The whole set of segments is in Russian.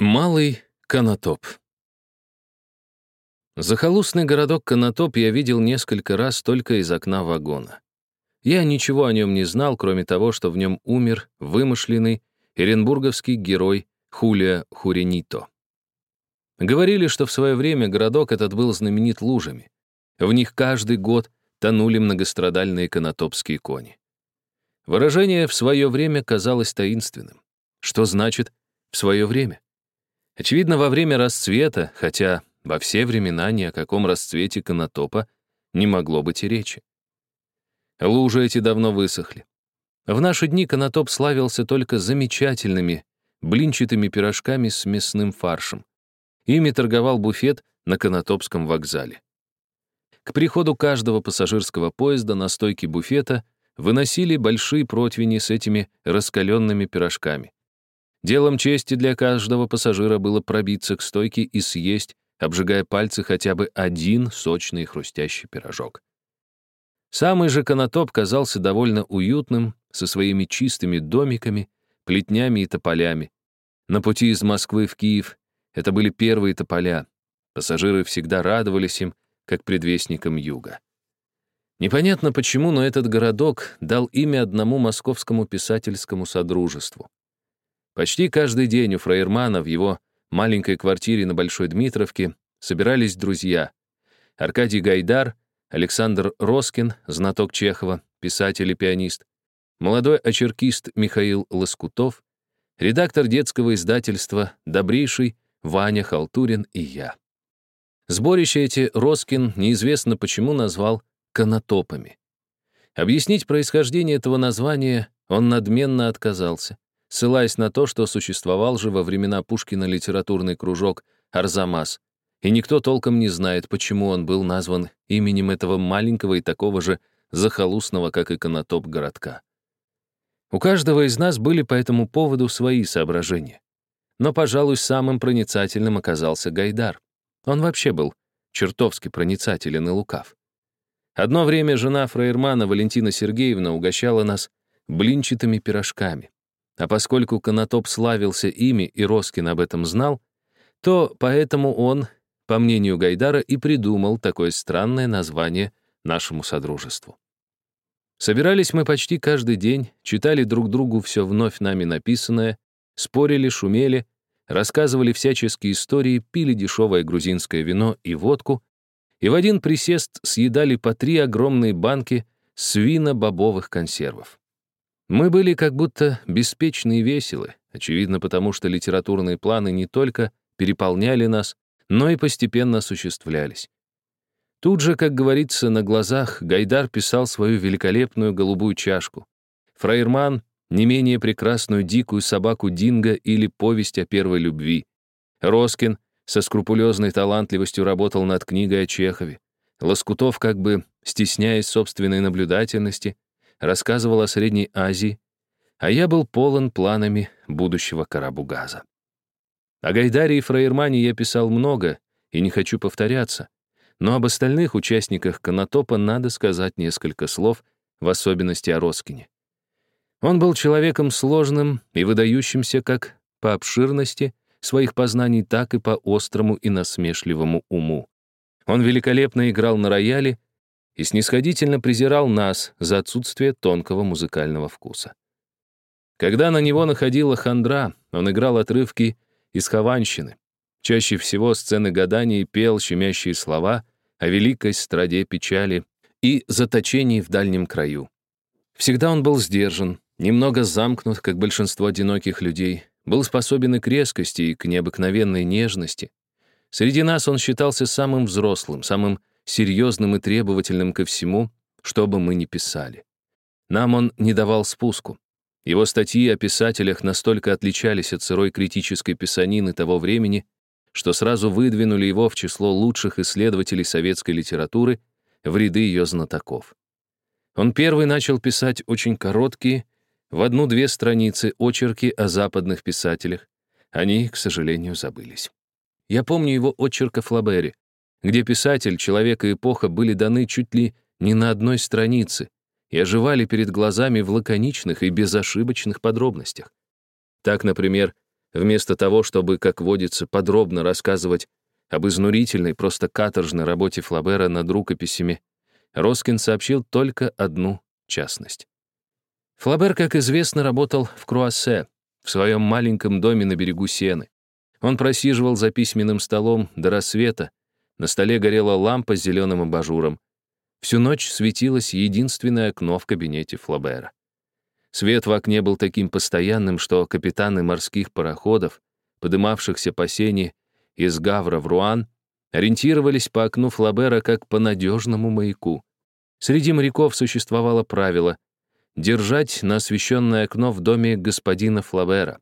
Малый Конотоп Захолустный городок Конотоп я видел несколько раз только из окна вагона. Я ничего о нем не знал, кроме того, что в нем умер вымышленный эренбурговский герой Хулия Хуренито. Говорили, что в свое время городок этот был знаменит лужами. В них каждый год тонули многострадальные конотопские кони. Выражение «в свое время» казалось таинственным. Что значит «в свое время»? Очевидно, во время расцвета, хотя во все времена ни о каком расцвете конотопа не могло быть и речи. Лужи эти давно высохли. В наши дни конотоп славился только замечательными блинчатыми пирожками с мясным фаршем. Ими торговал буфет на Конотопском вокзале. К приходу каждого пассажирского поезда на стойке буфета выносили большие противни с этими раскаленными пирожками. Делом чести для каждого пассажира было пробиться к стойке и съесть, обжигая пальцы хотя бы один сочный хрустящий пирожок. Самый же конотоп казался довольно уютным, со своими чистыми домиками, плетнями и тополями. На пути из Москвы в Киев это были первые тополя. Пассажиры всегда радовались им, как предвестникам юга. Непонятно почему, но этот городок дал имя одному московскому писательскому содружеству. Почти каждый день у Фраермана в его маленькой квартире на Большой Дмитровке собирались друзья. Аркадий Гайдар, Александр Роскин, знаток Чехова, писатель и пианист, молодой очеркист Михаил Лоскутов, редактор детского издательства «Добрейший» Ваня Халтурин и я. Сборище эти Роскин неизвестно почему назвал «конотопами». Объяснить происхождение этого названия он надменно отказался ссылаясь на то, что существовал же во времена Пушкина литературный кружок «Арзамас», и никто толком не знает, почему он был назван именем этого маленького и такого же захолустного, как и Конотоп, городка. У каждого из нас были по этому поводу свои соображения. Но, пожалуй, самым проницательным оказался Гайдар. Он вообще был чертовски проницателен и лукав. Одно время жена Фраермана Валентина Сергеевна угощала нас блинчатыми пирожками. А поскольку Конотоп славился ими, и Роскин об этом знал, то поэтому он, по мнению Гайдара, и придумал такое странное название нашему содружеству. Собирались мы почти каждый день, читали друг другу все вновь нами написанное, спорили, шумели, рассказывали всяческие истории, пили дешевое грузинское вино и водку, и в один присест съедали по три огромные банки свино-бобовых консервов. Мы были как будто беспечны и веселы, очевидно потому, что литературные планы не только переполняли нас, но и постепенно осуществлялись. Тут же, как говорится, на глазах Гайдар писал свою великолепную голубую чашку. Фраерман — не менее прекрасную дикую собаку Динго или повесть о первой любви. Роскин со скрупулезной талантливостью работал над книгой о Чехове. Лоскутов, как бы стесняясь собственной наблюдательности, рассказывал о Средней Азии, а я был полон планами будущего Карабугаза. О Гайдаре и Фраермане я писал много и не хочу повторяться, но об остальных участниках Конотопа надо сказать несколько слов, в особенности о Роскине. Он был человеком сложным и выдающимся как по обширности своих познаний, так и по острому и насмешливому уму. Он великолепно играл на рояле и снисходительно презирал нас за отсутствие тонкого музыкального вкуса. Когда на него находила хандра, он играл отрывки из Хованщины, чаще всего сцены гадания и пел щемящие слова о великой страде печали и заточении в дальнем краю. Всегда он был сдержан, немного замкнут, как большинство одиноких людей, был способен и к резкости, и к необыкновенной нежности. Среди нас он считался самым взрослым, самым серьезным и требовательным ко всему, что бы мы ни писали. Нам он не давал спуску. Его статьи о писателях настолько отличались от сырой критической писанины того времени, что сразу выдвинули его в число лучших исследователей советской литературы в ряды ее знатоков. Он первый начал писать очень короткие, в одну-две страницы очерки о западных писателях. Они, к сожалению, забылись. Я помню его очерк о Флабере, где писатель, человек и эпоха были даны чуть ли не на одной странице и оживали перед глазами в лаконичных и безошибочных подробностях. Так, например, Вместо того, чтобы, как водится, подробно рассказывать об изнурительной, просто каторжной работе Флабера над рукописями, Роскин сообщил только одну частность. Флабер, как известно, работал в Круассе, в своем маленьком доме на берегу Сены. Он просиживал за письменным столом до рассвета, на столе горела лампа с зеленым абажуром. Всю ночь светилось единственное окно в кабинете Флабера. Свет в окне был таким постоянным, что капитаны морских пароходов, подымавшихся по сене из Гавра в Руан, ориентировались по окну Флабера как по надежному маяку. Среди моряков существовало правило держать на освещенное окно в доме господина Флабера.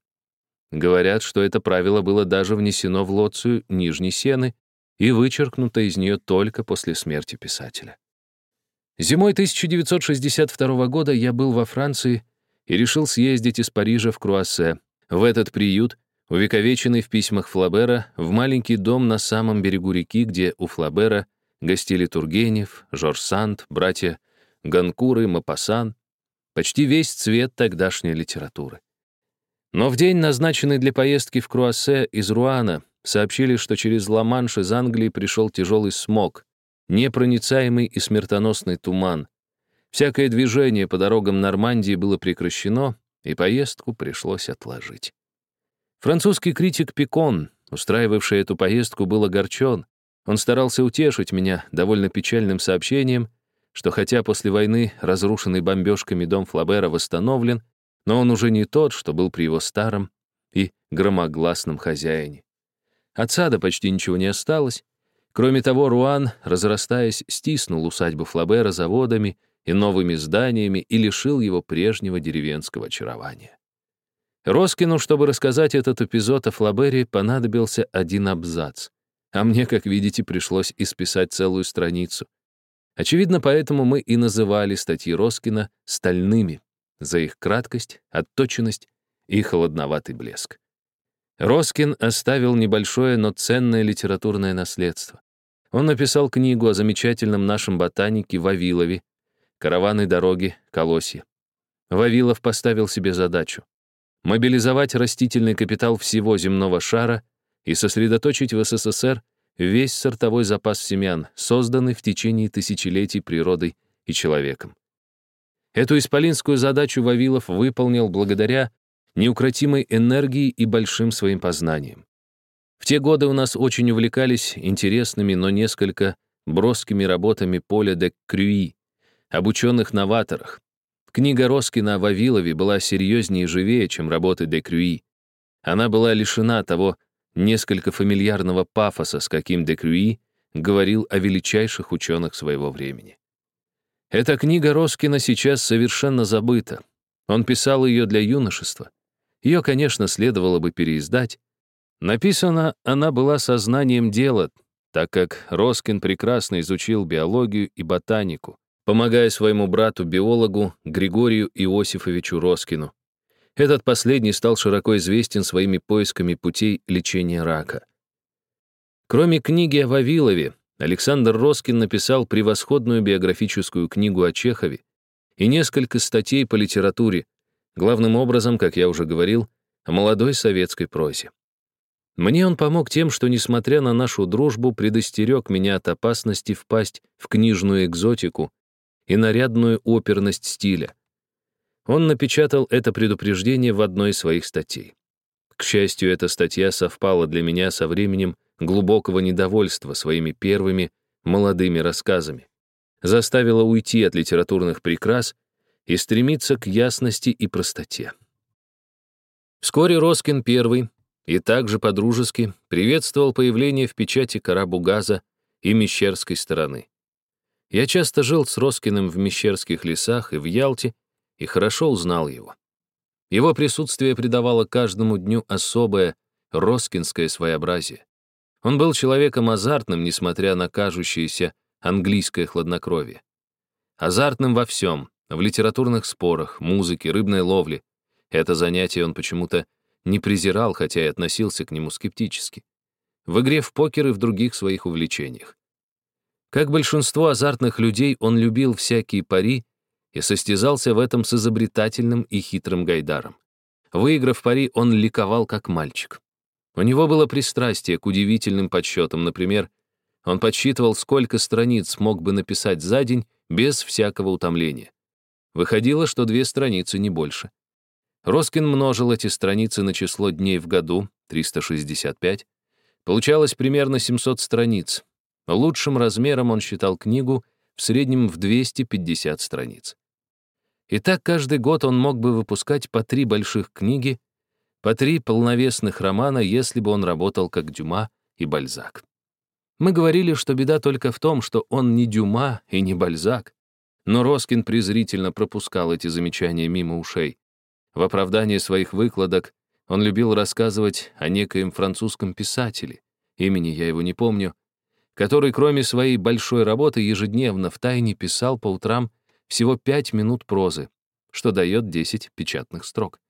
Говорят, что это правило было даже внесено в лоцию Нижней Сены и вычеркнуто из нее только после смерти писателя. Зимой 1962 года я был во Франции и решил съездить из Парижа в Круассе, в этот приют, увековеченный в письмах Флабера, в маленький дом на самом берегу реки, где у Флабера гостили Тургенев, Жорж Санд, братья Ганкуры, Мапасан, почти весь цвет тогдашней литературы. Но в день, назначенный для поездки в Круассе из Руана, сообщили, что через Ла-Манш из Англии пришел тяжелый смог, непроницаемый и смертоносный туман. Всякое движение по дорогам Нормандии было прекращено, и поездку пришлось отложить. Французский критик Пикон, устраивавший эту поездку, был огорчен. Он старался утешить меня довольно печальным сообщением, что хотя после войны разрушенный бомбежками дом Флабера восстановлен, но он уже не тот, что был при его старом и громогласном хозяине. От сада почти ничего не осталось. Кроме того, Руан, разрастаясь, стиснул усадьбу Флабера заводами и новыми зданиями и лишил его прежнего деревенского очарования. Роскину, чтобы рассказать этот эпизод о Флабере, понадобился один абзац. А мне, как видите, пришлось исписать целую страницу. Очевидно, поэтому мы и называли статьи Роскина «стальными» за их краткость, отточенность и холодноватый блеск. Роскин оставил небольшое, но ценное литературное наследство. Он написал книгу о замечательном нашем ботанике Вавилове «Караваны дороги, Колосья». Вавилов поставил себе задачу мобилизовать растительный капитал всего земного шара и сосредоточить в СССР весь сортовой запас семян, созданный в течение тысячелетий природой и человеком. Эту исполинскую задачу Вавилов выполнил благодаря неукротимой энергии и большим своим познаниям. В те годы у нас очень увлекались интересными, но несколько броскими работами Поля де Крюи, об ученых-новаторах, Книга Роскина о Вавилове была серьезнее и живее, чем работы де Крюи. Она была лишена того несколько фамильярного пафоса, с каким де Крюи говорил о величайших ученых своего времени. Эта книга Роскина сейчас совершенно забыта. Он писал ее для юношества. Ее, конечно, следовало бы переиздать. Написана она была сознанием дела, так как Роскин прекрасно изучил биологию и ботанику, помогая своему брату-биологу Григорию Иосифовичу Роскину. Этот последний стал широко известен своими поисками путей лечения рака. Кроме книги о Вавилове, Александр Роскин написал превосходную биографическую книгу о Чехове и несколько статей по литературе, главным образом, как я уже говорил, о молодой советской прозе. Мне он помог тем, что, несмотря на нашу дружбу, предостерег меня от опасности впасть в книжную экзотику и нарядную оперность стиля. Он напечатал это предупреждение в одной из своих статей. К счастью, эта статья совпала для меня со временем глубокого недовольства своими первыми молодыми рассказами, заставила уйти от литературных прикрас и стремиться к ясности и простоте. Вскоре Роскин I и также подружески приветствовал появление в печати Карабугаза и Мещерской стороны. Я часто жил с Роскиным в Мещерских лесах и в Ялте, и хорошо узнал его. Его присутствие придавало каждому дню особое роскинское своеобразие. Он был человеком азартным, несмотря на кажущееся английское хладнокровие. Азартным во всем, в литературных спорах, музыке, рыбной ловле. Это занятие он почему-то не презирал, хотя и относился к нему скептически. В игре в покер и в других своих увлечениях. Как большинство азартных людей, он любил всякие пари и состязался в этом с изобретательным и хитрым Гайдаром. Выиграв пари, он ликовал как мальчик. У него было пристрастие к удивительным подсчетам. Например, он подсчитывал, сколько страниц мог бы написать за день без всякого утомления. Выходило, что две страницы не больше. Роскин множил эти страницы на число дней в году, 365. Получалось примерно 700 страниц. Лучшим размером он считал книгу в среднем в 250 страниц. И так каждый год он мог бы выпускать по три больших книги, по три полновесных романа, если бы он работал как Дюма и Бальзак. Мы говорили, что беда только в том, что он не Дюма и не Бальзак. Но Роскин презрительно пропускал эти замечания мимо ушей. В оправдании своих выкладок он любил рассказывать о некоем французском писателе, имени я его не помню, который, кроме своей большой работы, ежедневно втайне писал по утрам всего пять минут прозы, что дает 10 печатных строк.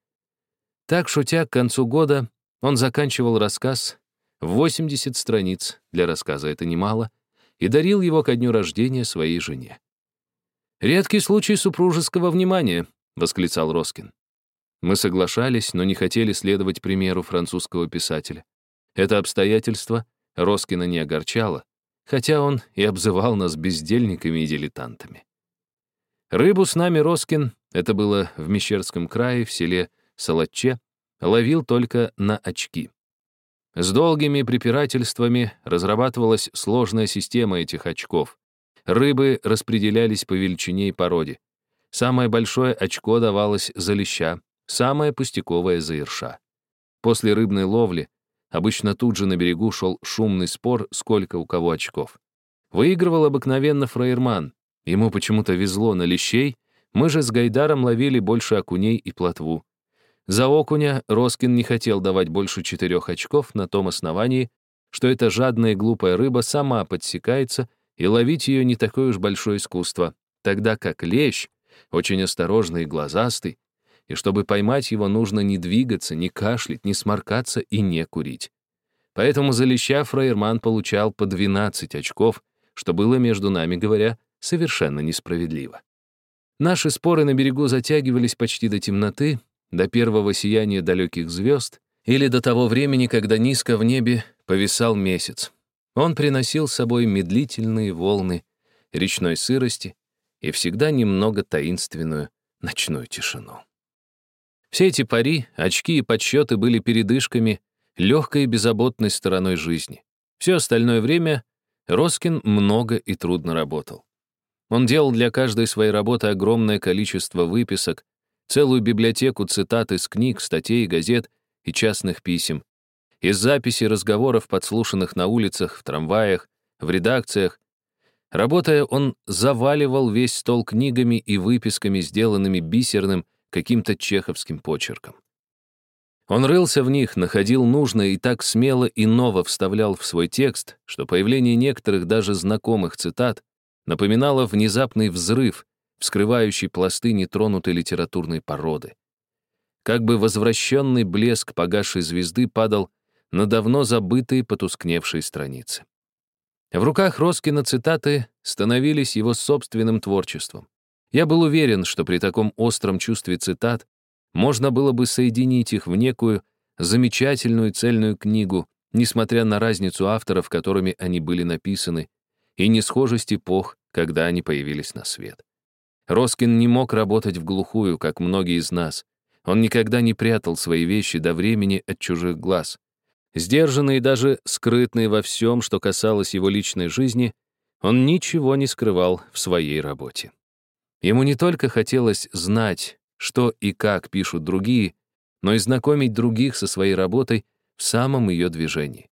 Так, шутя, к концу года он заканчивал рассказ в 80 страниц, для рассказа это немало, и дарил его ко дню рождения своей жене. «Редкий случай супружеского внимания», — восклицал Роскин. Мы соглашались, но не хотели следовать примеру французского писателя. Это обстоятельство Роскина не огорчало, хотя он и обзывал нас бездельниками и дилетантами. Рыбу с нами Роскин, это было в Мещерском крае, в селе Салатче, ловил только на очки. С долгими препирательствами разрабатывалась сложная система этих очков. Рыбы распределялись по величине и породе. Самое большое очко давалось за леща, самое пустяковое за ерша. После рыбной ловли обычно тут же на берегу шел шумный спор, сколько у кого очков. Выигрывал обыкновенно фраерман. Ему почему-то везло на лещей, мы же с Гайдаром ловили больше окуней и плотву. За окуня Роскин не хотел давать больше четырех очков на том основании, что эта жадная и глупая рыба сама подсекается, и ловить ее не такое уж большое искусство, тогда как лещ, очень осторожный и глазастый, и чтобы поймать его, нужно не двигаться, не кашлять, не сморкаться и не курить. Поэтому за леща Фраерман получал по 12 очков, что было, между нами говоря, совершенно несправедливо. Наши споры на берегу затягивались почти до темноты, до первого сияния далеких звезд или до того времени, когда низко в небе повисал месяц. Он приносил с собой медлительные волны речной сырости и всегда немного таинственную ночную тишину. Все эти пари, очки и подсчеты были передышками, легкой и беззаботной стороной жизни. Все остальное время Роскин много и трудно работал. Он делал для каждой своей работы огромное количество выписок, целую библиотеку цитат из книг, статей, газет и частных писем, из записей разговоров, подслушанных на улицах, в трамваях, в редакциях. Работая, он заваливал весь стол книгами и выписками, сделанными бисерным каким-то чеховским почерком. Он рылся в них, находил нужное и так смело и ново вставлял в свой текст, что появление некоторых даже знакомых цитат напоминало внезапный взрыв, вскрывающий пласты нетронутой литературной породы. Как бы возвращенный блеск погасшей звезды падал на давно забытые потускневшие страницы. В руках Роскина цитаты становились его собственным творчеством. Я был уверен, что при таком остром чувстве цитат можно было бы соединить их в некую замечательную цельную книгу, несмотря на разницу авторов, которыми они были написаны, и несхожесть эпох, когда они появились на свет. Роскин не мог работать в глухую, как многие из нас. Он никогда не прятал свои вещи до времени от чужих глаз. Сдержанный и даже скрытный во всем, что касалось его личной жизни, он ничего не скрывал в своей работе. Ему не только хотелось знать, что и как пишут другие, но и знакомить других со своей работой в самом ее движении.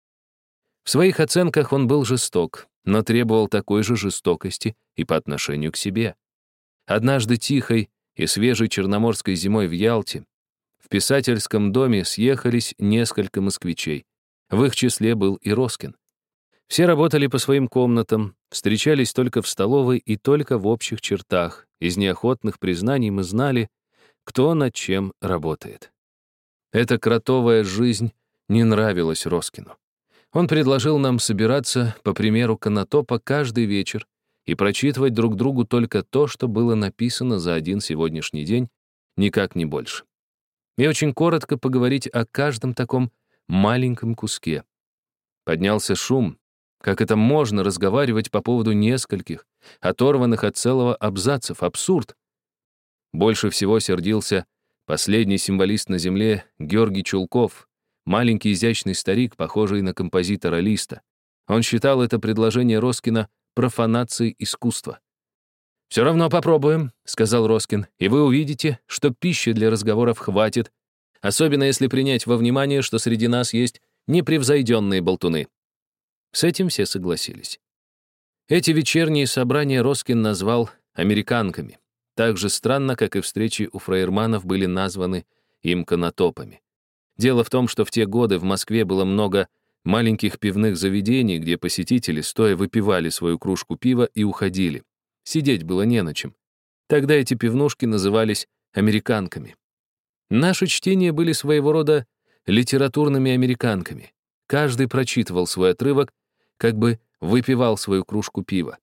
В своих оценках он был жесток, но требовал такой же жестокости и по отношению к себе. Однажды тихой и свежей черноморской зимой в Ялте в писательском доме съехались несколько москвичей. В их числе был и Роскин. Все работали по своим комнатам, встречались только в столовой и только в общих чертах. Из неохотных признаний мы знали, кто над чем работает. Эта кротовая жизнь не нравилась Роскину. Он предложил нам собираться, по примеру Конотопа, каждый вечер и прочитывать друг другу только то, что было написано за один сегодняшний день, никак не больше. И очень коротко поговорить о каждом таком маленьком куске. Поднялся шум. Как это можно разговаривать по поводу нескольких, оторванных от целого абзацев? Абсурд. Больше всего сердился последний символист на земле Георгий Чулков, маленький изящный старик, похожий на композитора Листа. Он считал это предложение Роскина профанацией искусства. «Все равно попробуем», — сказал Роскин, «и вы увидите, что пищи для разговоров хватит, особенно если принять во внимание, что среди нас есть непревзойденные болтуны». С этим все согласились. Эти вечерние собрания Роскин назвал «американками», так же странно, как и встречи у фраерманов были названы им конотопами. Дело в том, что в те годы в Москве было много маленьких пивных заведений, где посетители стоя выпивали свою кружку пива и уходили. Сидеть было не на чем. Тогда эти пивнушки назывались американками. Наши чтения были своего рода литературными американками. Каждый прочитывал свой отрывок, как бы выпивал свою кружку пива.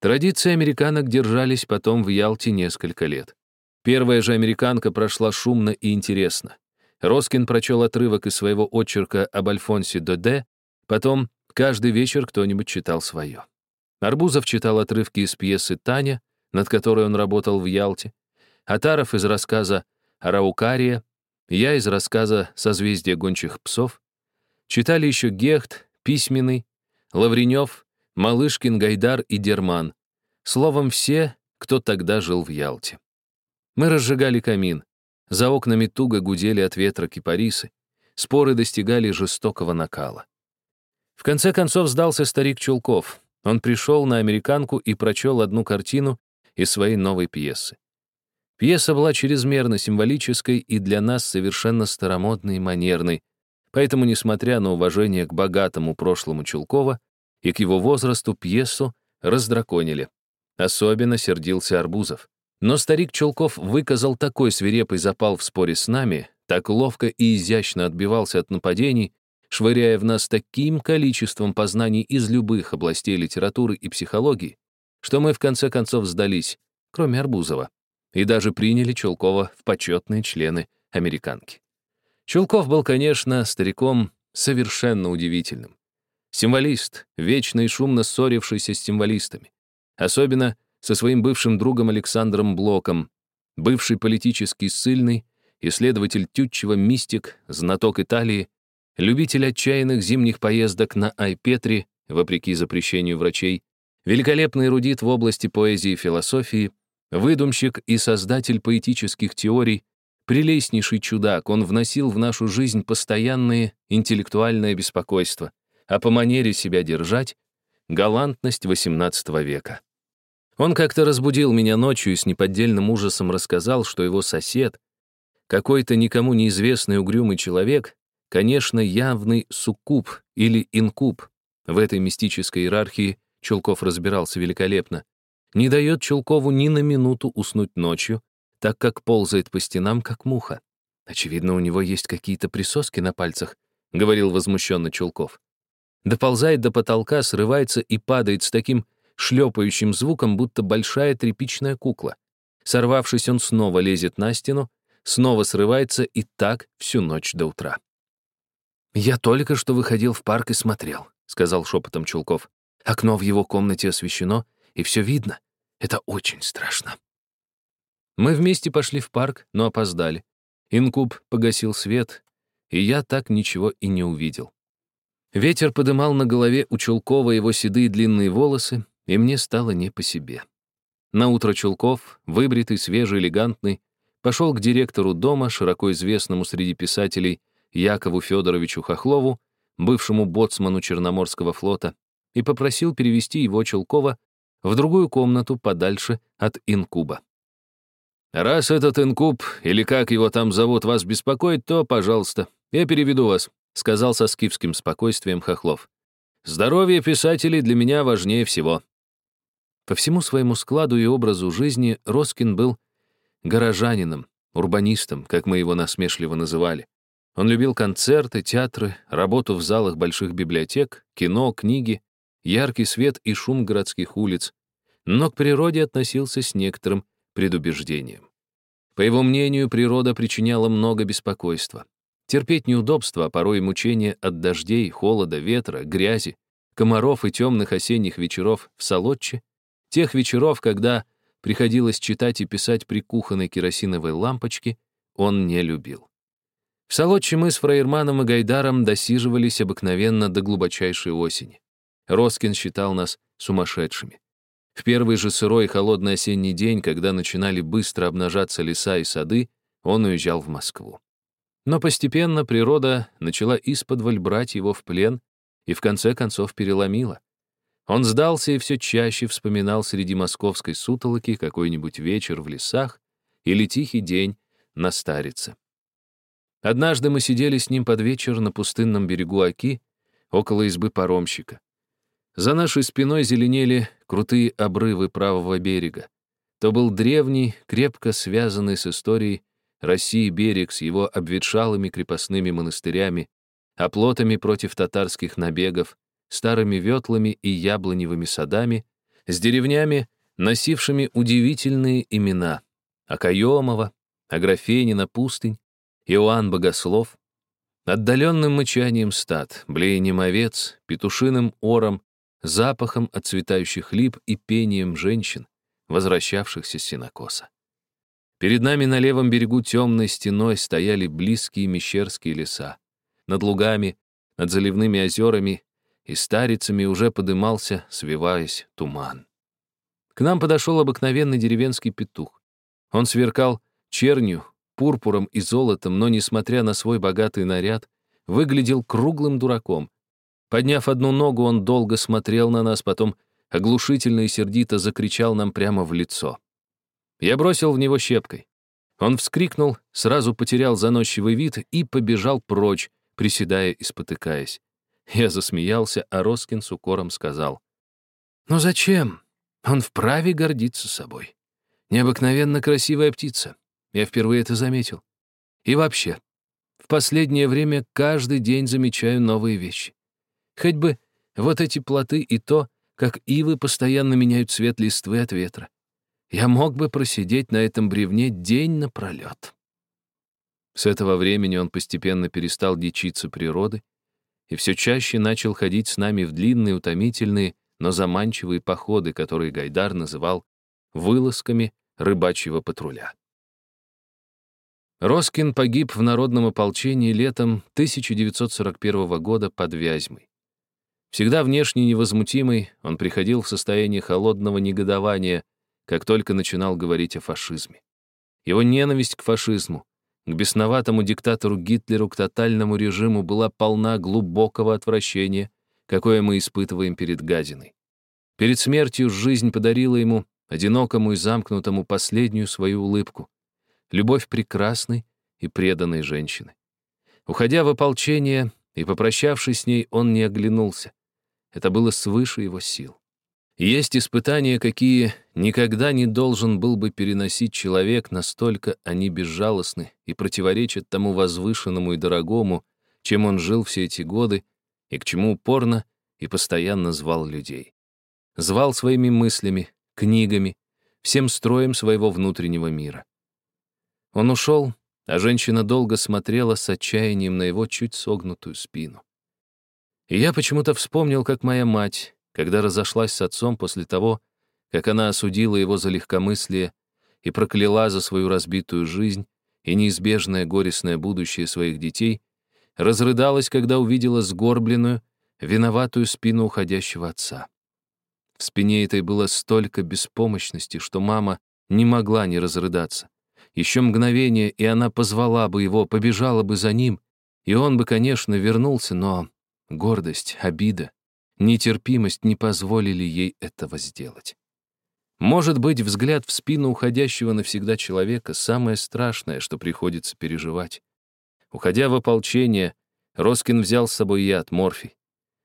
Традиции американок держались потом в Ялте несколько лет. Первая же американка прошла шумно и интересно. Роскин прочел отрывок из своего очерка об Альфонсе Доде, потом каждый вечер кто-нибудь читал свое. Арбузов читал отрывки из пьесы «Таня», над которой он работал в Ялте, Атаров из рассказа «Араукария», я из рассказа «Созвездие гончих псов». Читали еще Гехт, Письменный, Лавренев, Малышкин, Гайдар и Дерман. Словом, все, кто тогда жил в Ялте. Мы разжигали камин. За окнами туго гудели от ветра кипарисы. Споры достигали жестокого накала. В конце концов сдался старик Чулков. Он пришел на американку и прочел одну картину из своей новой пьесы. Пьеса была чрезмерно символической и для нас совершенно старомодной и манерной, поэтому, несмотря на уважение к богатому прошлому Чулкова и к его возрасту, пьесу раздраконили. Особенно сердился Арбузов. Но старик Чулков выказал такой свирепый запал в споре с нами, так ловко и изящно отбивался от нападений, швыряя в нас таким количеством познаний из любых областей литературы и психологии, что мы в конце концов сдались, кроме Арбузова, и даже приняли Чулкова в почетные члены американки. Чулков был, конечно, стариком совершенно удивительным. Символист, вечно и шумно ссорившийся с символистами. Особенно со своим бывшим другом Александром Блоком, бывший политический ссыльный, исследователь Тютчева, мистик, знаток Италии, любитель отчаянных зимних поездок на Айпетри, вопреки запрещению врачей, великолепный эрудит в области поэзии и философии, выдумщик и создатель поэтических теорий, прелестнейший чудак, он вносил в нашу жизнь постоянное интеллектуальное беспокойство, а по манере себя держать — галантность XVIII века. Он как-то разбудил меня ночью и с неподдельным ужасом рассказал, что его сосед, какой-то никому неизвестный угрюмый человек, Конечно, явный суккуб или инкуб. В этой мистической иерархии Чулков разбирался великолепно. Не дает Чулкову ни на минуту уснуть ночью, так как ползает по стенам, как муха. Очевидно, у него есть какие-то присоски на пальцах, говорил возмущенно Чулков. Доползает до потолка, срывается и падает с таким шлепающим звуком, будто большая тряпичная кукла. Сорвавшись, он снова лезет на стену, снова срывается и так всю ночь до утра. «Я только что выходил в парк и смотрел», — сказал шепотом Чулков. «Окно в его комнате освещено, и все видно. Это очень страшно». Мы вместе пошли в парк, но опоздали. Инкуб погасил свет, и я так ничего и не увидел. Ветер подымал на голове у Чулкова его седые длинные волосы, и мне стало не по себе. Наутро Чулков, выбритый, свежий, элегантный, пошел к директору дома, широко известному среди писателей, Якову Федоровичу Хохлову, бывшему боцману Черноморского флота, и попросил перевести его Челкова в другую комнату подальше от инкуба. «Раз этот инкуб, или как его там зовут, вас беспокоит, то, пожалуйста, я переведу вас», сказал со скифским спокойствием Хохлов. «Здоровье писателей для меня важнее всего». По всему своему складу и образу жизни Роскин был горожанином, урбанистом, как мы его насмешливо называли. Он любил концерты, театры, работу в залах больших библиотек, кино, книги, яркий свет и шум городских улиц, но к природе относился с некоторым предубеждением. По его мнению, природа причиняла много беспокойства. Терпеть неудобства, а порой и мучения от дождей, холода, ветра, грязи, комаров и темных осенних вечеров в Солодче, тех вечеров, когда приходилось читать и писать при кухонной керосиновой лампочке, он не любил. В мы с Фраерманом и Гайдаром досиживались обыкновенно до глубочайшей осени. Роскин считал нас сумасшедшими. В первый же сырой и холодный осенний день, когда начинали быстро обнажаться леса и сады, он уезжал в Москву. Но постепенно природа начала исподволь брать его в плен и в конце концов переломила. Он сдался и все чаще вспоминал среди московской сутолоки какой-нибудь вечер в лесах или тихий день на Старице. Однажды мы сидели с ним под вечер на пустынном берегу Оки, около избы паромщика. За нашей спиной зеленели крутые обрывы правого берега. То был древний, крепко связанный с историей России берег с его обветшалыми крепостными монастырями, оплотами против татарских набегов, старыми ветлами и яблоневыми садами, с деревнями, носившими удивительные имена — Акаемова, Аграфенина пустынь, Иоанн Богослов, отдаленным мычанием стад, блеянием овец, петушиным ором, запахом отцветающих лип и пением женщин, возвращавшихся с синокоса. Перед нами на левом берегу темной стеной стояли близкие мещерские леса. Над лугами, над заливными озерами и старицами уже подымался, свиваясь, туман. К нам подошел обыкновенный деревенский петух. Он сверкал чернью, пурпуром и золотом, но, несмотря на свой богатый наряд, выглядел круглым дураком. Подняв одну ногу, он долго смотрел на нас, потом оглушительно и сердито закричал нам прямо в лицо. Я бросил в него щепкой. Он вскрикнул, сразу потерял заносчивый вид и побежал прочь, приседая и спотыкаясь. Я засмеялся, а Роскин с укором сказал. «Ну зачем? Он вправе гордиться собой. Необыкновенно красивая птица. Я впервые это заметил. И вообще, в последнее время каждый день замечаю новые вещи. Хоть бы вот эти плоты и то, как ивы постоянно меняют цвет листвы от ветра. Я мог бы просидеть на этом бревне день напролет. С этого времени он постепенно перестал дичиться природы и все чаще начал ходить с нами в длинные, утомительные, но заманчивые походы, которые Гайдар называл вылазками рыбачьего патруля. Роскин погиб в народном ополчении летом 1941 года под Вязьмой. Всегда внешне невозмутимый, он приходил в состояние холодного негодования, как только начинал говорить о фашизме. Его ненависть к фашизму, к бесноватому диктатору Гитлеру, к тотальному режиму была полна глубокого отвращения, какое мы испытываем перед гадиной. Перед смертью жизнь подарила ему, одинокому и замкнутому, последнюю свою улыбку. Любовь прекрасной и преданной женщины. Уходя в ополчение и попрощавшись с ней, он не оглянулся. Это было свыше его сил. Есть испытания, какие никогда не должен был бы переносить человек, настолько они безжалостны и противоречат тому возвышенному и дорогому, чем он жил все эти годы и к чему упорно и постоянно звал людей. Звал своими мыслями, книгами, всем строем своего внутреннего мира. Он ушел, а женщина долго смотрела с отчаянием на его чуть согнутую спину. И я почему-то вспомнил, как моя мать, когда разошлась с отцом после того, как она осудила его за легкомыслие и прокляла за свою разбитую жизнь и неизбежное горестное будущее своих детей, разрыдалась, когда увидела сгорбленную, виноватую спину уходящего отца. В спине этой было столько беспомощности, что мама не могла не разрыдаться. Еще мгновение, и она позвала бы его, побежала бы за ним, и он бы, конечно, вернулся, но гордость, обида, нетерпимость не позволили ей этого сделать. Может быть, взгляд в спину уходящего навсегда человека — самое страшное, что приходится переживать. Уходя в ополчение, Роскин взял с собой яд, морфий.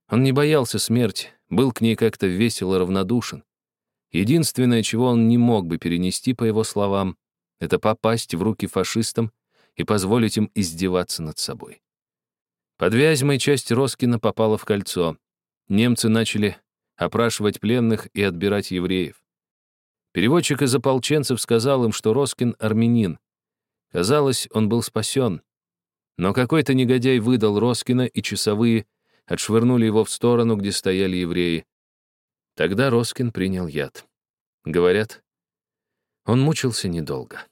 Он не боялся смерти, был к ней как-то весело равнодушен. Единственное, чего он не мог бы перенести, по его словам, это попасть в руки фашистам и позволить им издеваться над собой. Под Вязьмой часть Роскина попала в кольцо, немцы начали опрашивать пленных и отбирать евреев. Переводчик из ополченцев сказал им, что Роскин — армянин, Казалось, он был спасен. Но какой-то негодяй выдал Роскина, и часовые отшвырнули его в сторону, где стояли евреи. Тогда Роскин принял яд. Говорят, он мучился недолго.